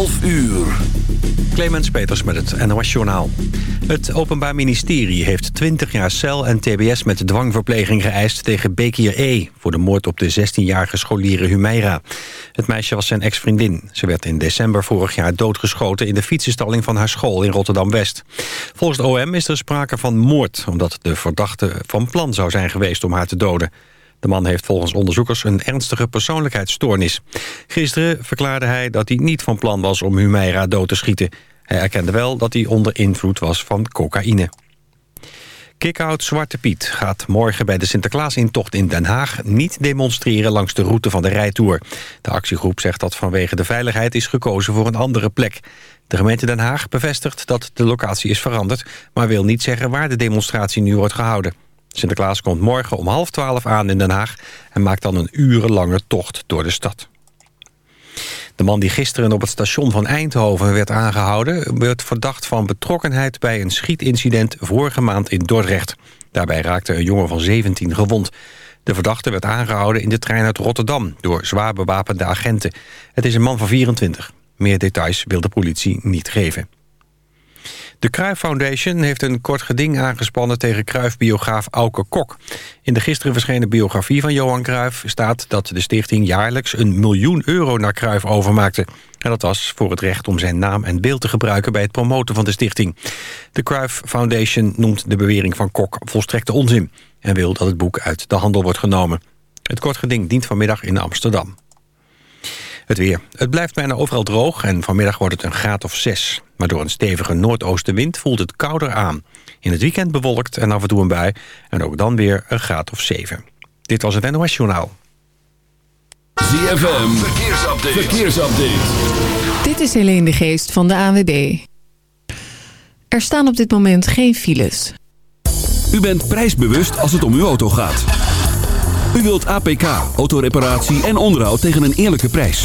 12 uur. Clemens Peters met het NOS Journaal. Het Openbaar Ministerie heeft 20 jaar cel en tbs met dwangverpleging geëist tegen Bekir E. voor de moord op de 16-jarige scholiere Humeira. Het meisje was zijn ex-vriendin. Ze werd in december vorig jaar doodgeschoten in de fietsenstalling van haar school in Rotterdam-West. Volgens het OM is er sprake van moord, omdat de verdachte van plan zou zijn geweest om haar te doden. De man heeft volgens onderzoekers een ernstige persoonlijkheidsstoornis. Gisteren verklaarde hij dat hij niet van plan was om Humeira dood te schieten. Hij erkende wel dat hij onder invloed was van cocaïne. Kickout Zwarte Piet gaat morgen bij de Sinterklaasintocht in Den Haag... niet demonstreren langs de route van de rijtour. De actiegroep zegt dat vanwege de veiligheid is gekozen voor een andere plek. De gemeente Den Haag bevestigt dat de locatie is veranderd... maar wil niet zeggen waar de demonstratie nu wordt gehouden. Sinterklaas komt morgen om half twaalf aan in Den Haag... en maakt dan een urenlange tocht door de stad. De man die gisteren op het station van Eindhoven werd aangehouden... werd verdacht van betrokkenheid bij een schietincident vorige maand in Dordrecht. Daarbij raakte een jongen van 17 gewond. De verdachte werd aangehouden in de trein uit Rotterdam... door zwaar bewapende agenten. Het is een man van 24. Meer details wil de politie niet geven. De Cruijff Foundation heeft een kort geding aangespannen tegen Cruijff-biograaf Auke Kok. In de gisteren verschenen biografie van Johan Cruijff staat dat de stichting jaarlijks een miljoen euro naar Cruijff overmaakte. En dat was voor het recht om zijn naam en beeld te gebruiken bij het promoten van de stichting. De Cruijff Foundation noemt de bewering van Kok volstrekte onzin en wil dat het boek uit de handel wordt genomen. Het kort geding dient vanmiddag in Amsterdam. Het weer. Het blijft bijna overal droog en vanmiddag wordt het een graad of 6. Maar door een stevige noordoostenwind voelt het kouder aan. In het weekend bewolkt en af en toe een bui. En ook dan weer een graad of 7. Dit was het NOS Journaal. ZFM. Verkeersupdate. Verkeersupdate. Dit is Helene de Geest van de AWB. Er staan op dit moment geen files. U bent prijsbewust als het om uw auto gaat. U wilt APK, autoreparatie en onderhoud tegen een eerlijke prijs.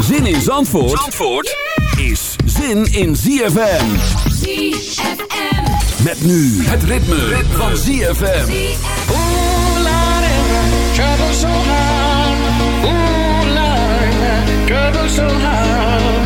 Zin in Zandvoort, Zandvoort yeah! is zin in ZFM. ZFM. Met nu het ritme, ritme van ZFM. Ooh, la, trouble so hard. Ooh, la, trouble so hard.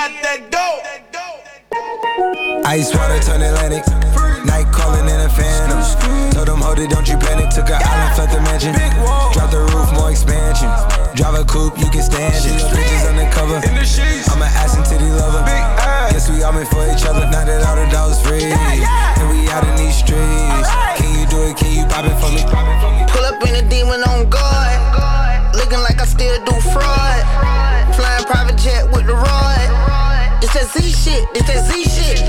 Got that dope. Ice water turn Atlantic. Night calling in a phantom. Told them, hold it, don't you panic. Took a island, left the mansion. Drop the roof, more expansion. Drive a coupe, you can stand it. Bitches undercover. I'm an ass and titty lover. Guess we all meant for each other. Now that all the dogs free. And we out in these streets. Can you do it? Can you pop it for me? Pull up in a demon on guard. Looking like I still do fraud. Flying private jet with the rod. It's that Z shit, it's that Z shit.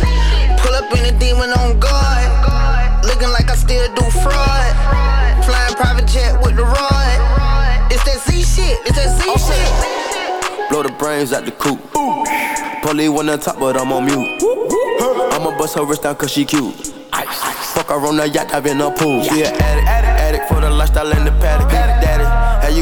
Pull up in a demon on guard. Looking like I still do fraud. Flying private jet with the rod. It's that Z shit, it's that Z shit. Blow the brains out the coop. Polly wanna top, but I'm on mute. I'ma bust her wrist down cause she cute. Ice. Fuck her on the yacht, I've been a pool. She an addict, addict, addict for the lifestyle and the paddock.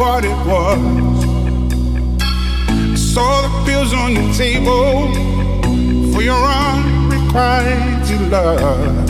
What it was. I saw the pills on your table for your unrequited love.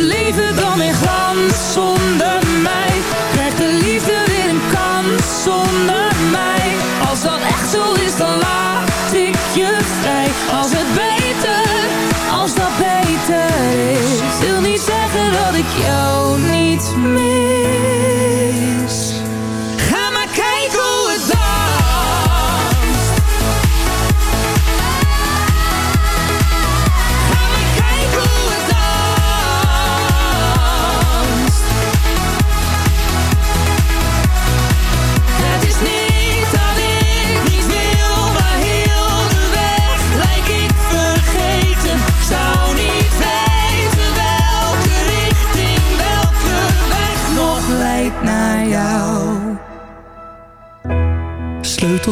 Leven dan weer glans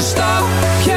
zet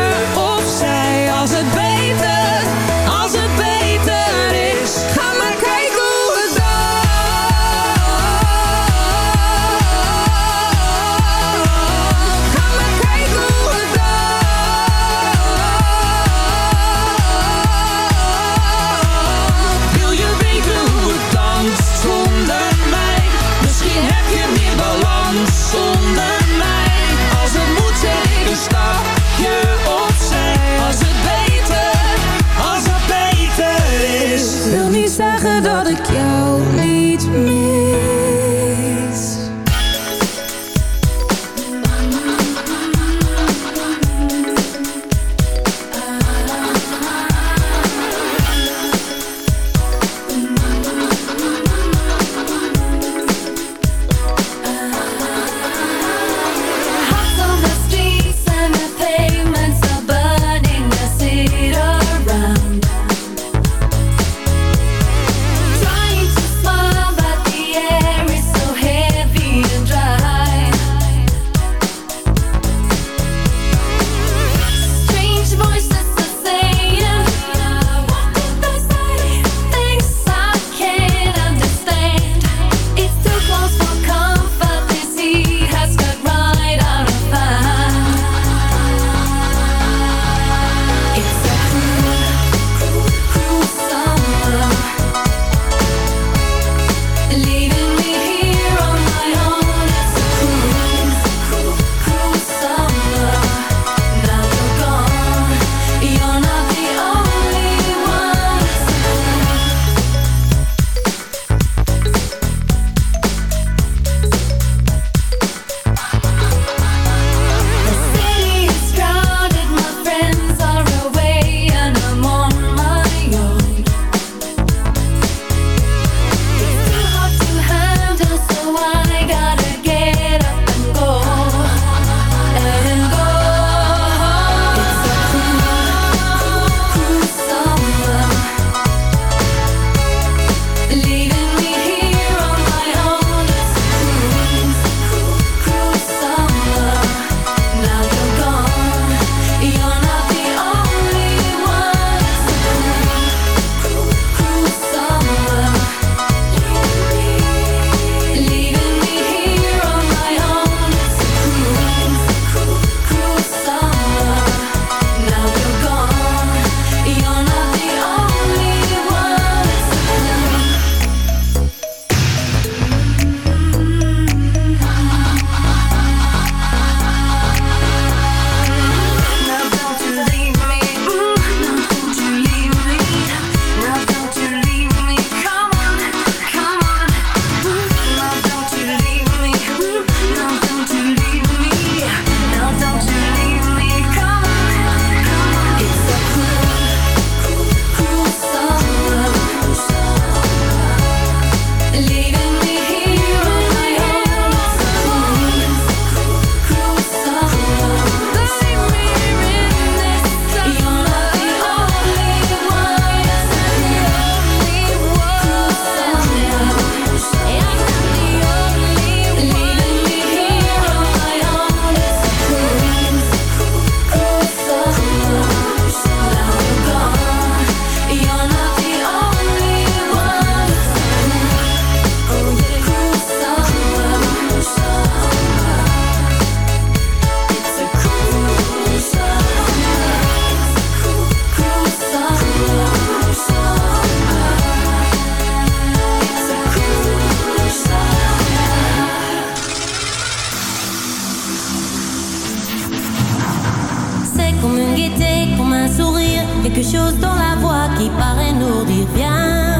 dans la voix qui paraît nous dire bien,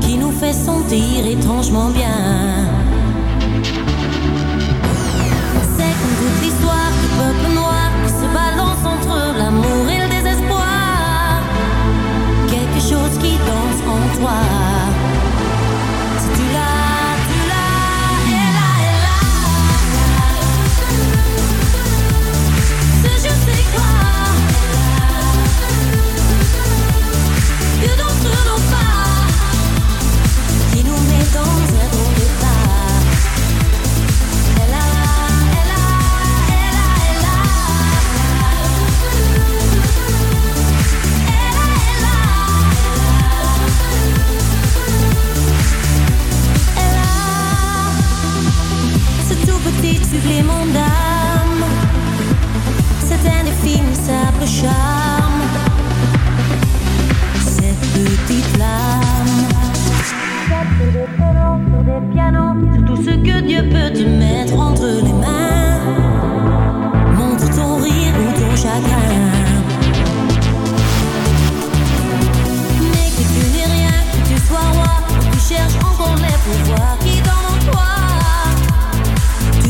qui nous fait sentir étrangement bien. supplément d'âme. C'est indéfinissable charme. Cette petite flamme. Des pélos, sur des pianos, sur tout ce que Dieu peut te mettre entre les mains. Montre ton rire ou ton chagrin. Mais que tu n'es rien, que tu sois roi, tu cherches encore les pouvoirs.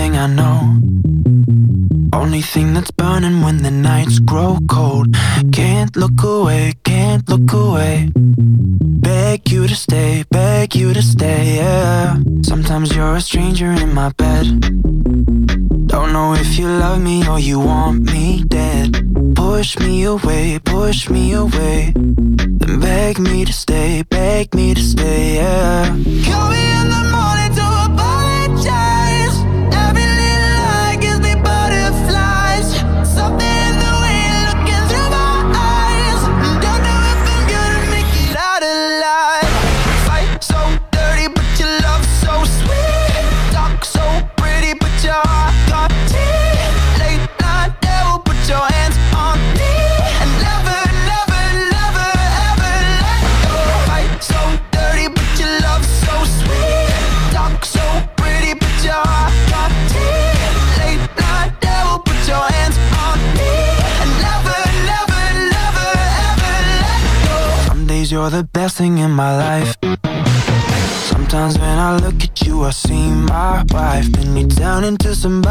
thing I know. Only thing that's burning when the nights grow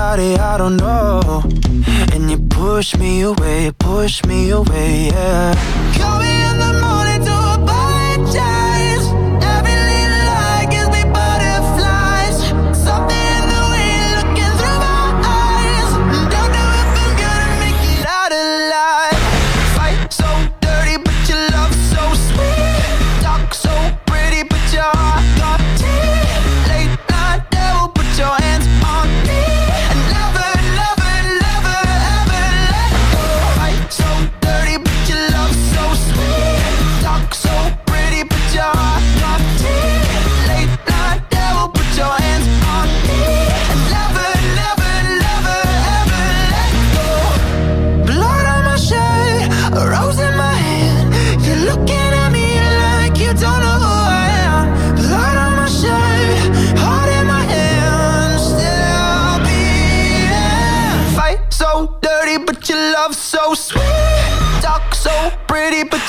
somebody I don't know. And you push me away, push me away, yeah.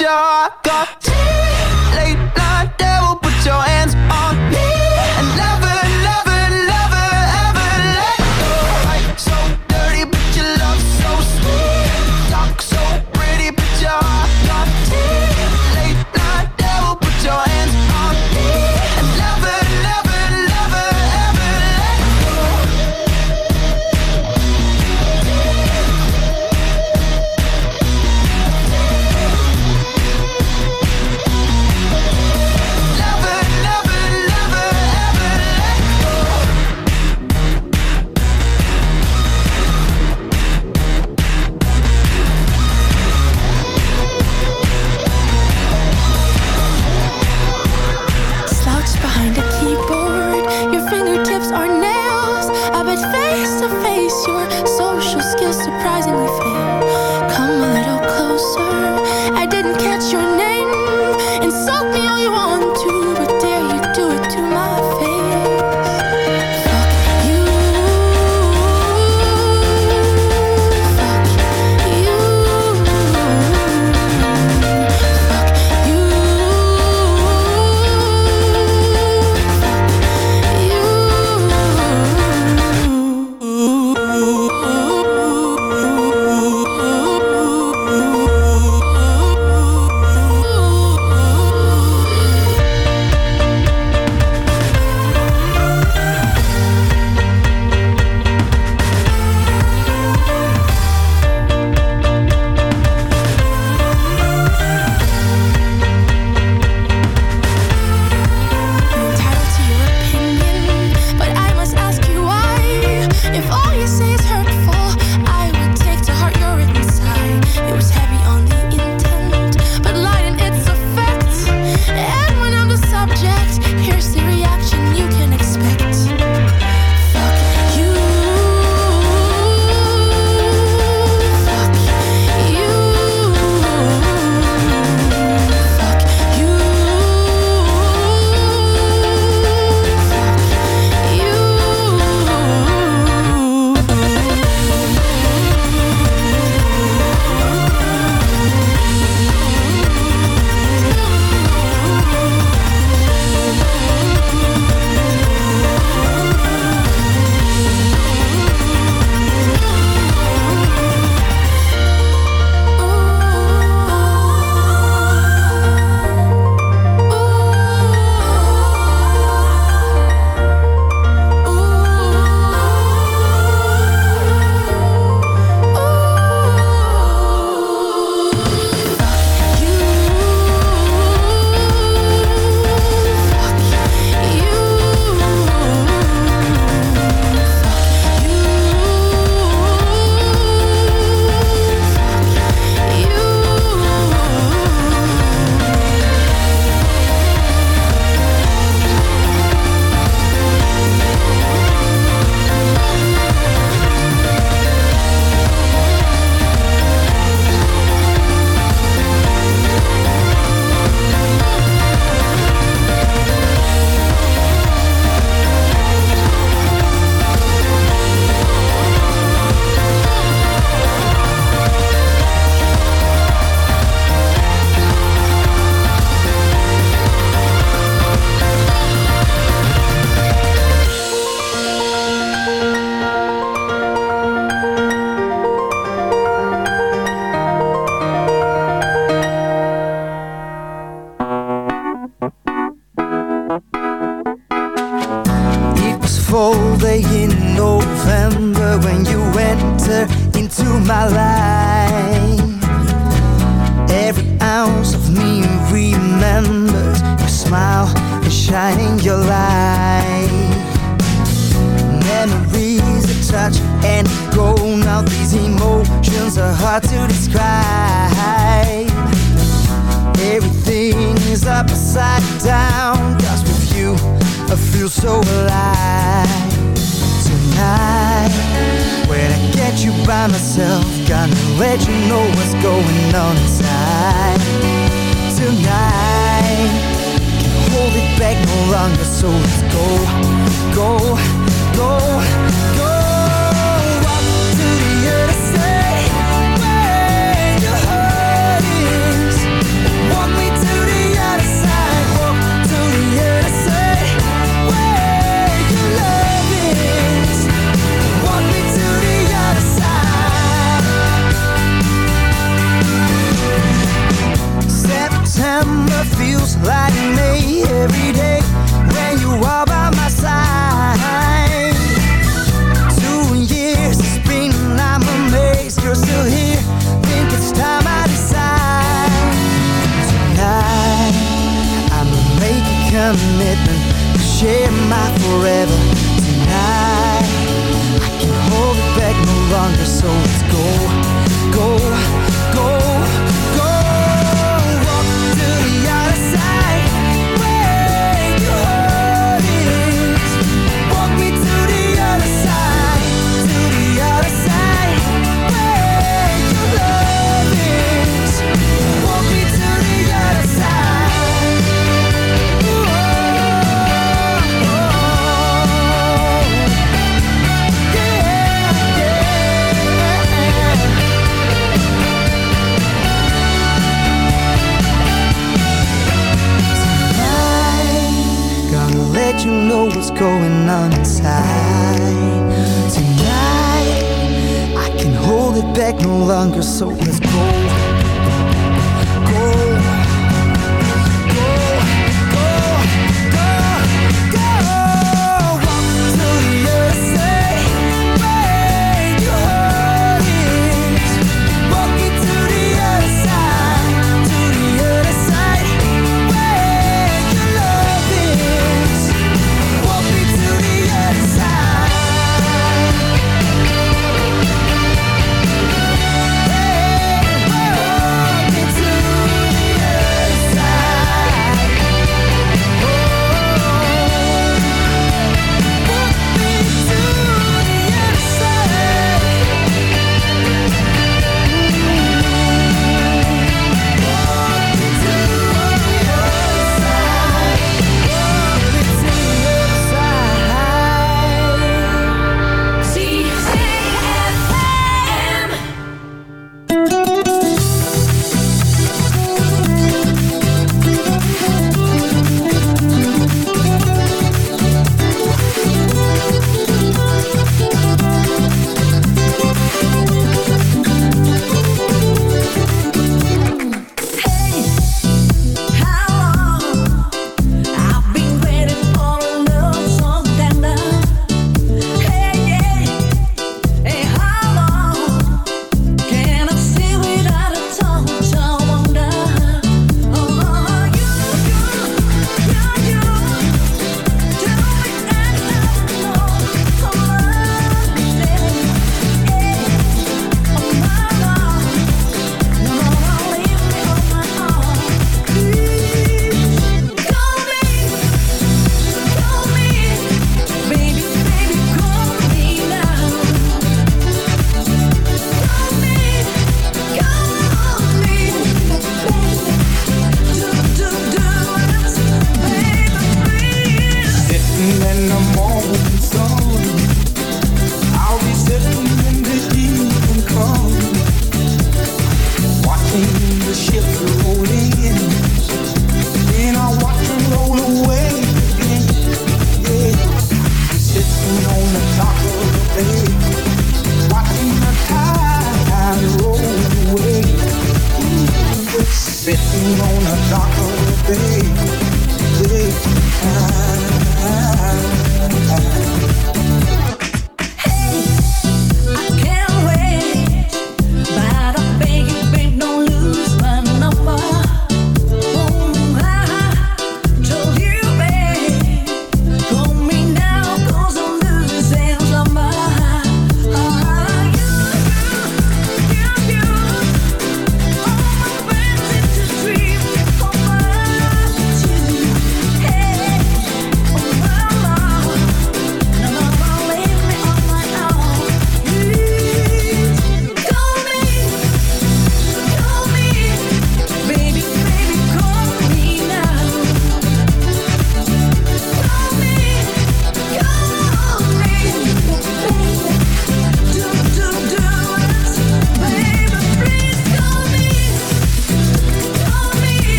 ja.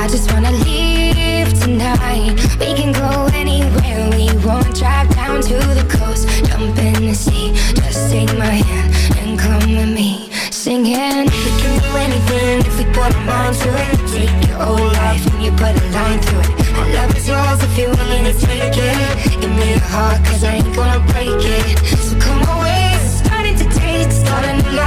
I just wanna leave tonight. We can go anywhere we want. Drive down to the coast, jump in the sea. Just take my hand and come with me. Singing, we can do anything if we put our mind to it. Take your whole life and you put a line through it. My love is yours if you're willing to take it. Give me your heart, cause I ain't gonna break it. So come away, starting to date, start a new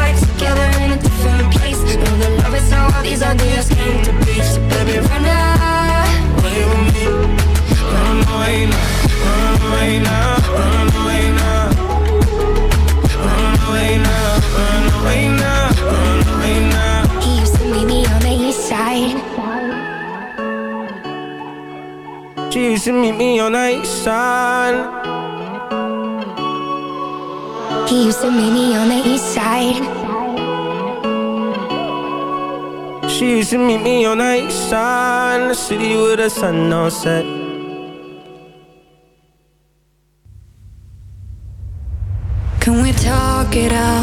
on the east side. He used to meet me on the east side. She used to meet me on the east side the city with the sun on set. Can we talk it out?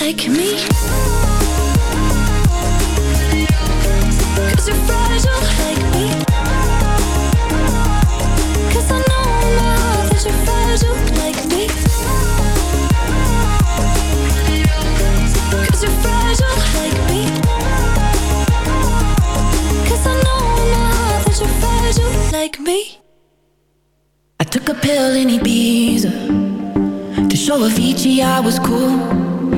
like me. Cause you're fragile like me. Cause I know heart that you're fragile like me. Cause you're fragile like me. Cause I know heart that you're fragile like me. I took a pill in Ibiza To show Avicii I was cool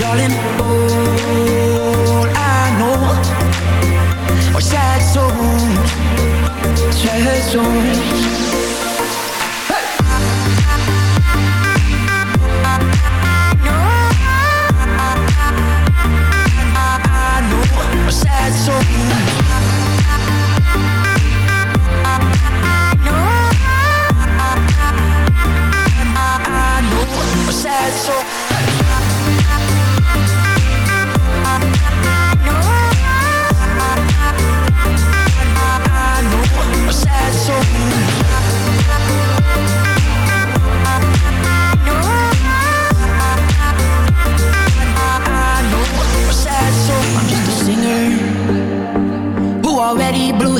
Darling, all I sad souls Sad souls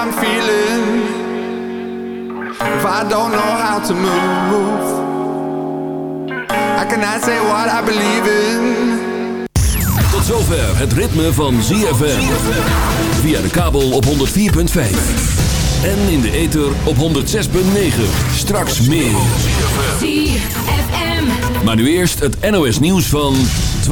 I'm feeling if I don't know how to move. I cannot say what I believe in. Tot zover het ritme van ZFM. Via de kabel op 104.5. En in de ether op 106.9. Straks meer. ZFM. Maar nu eerst het NOS nieuws van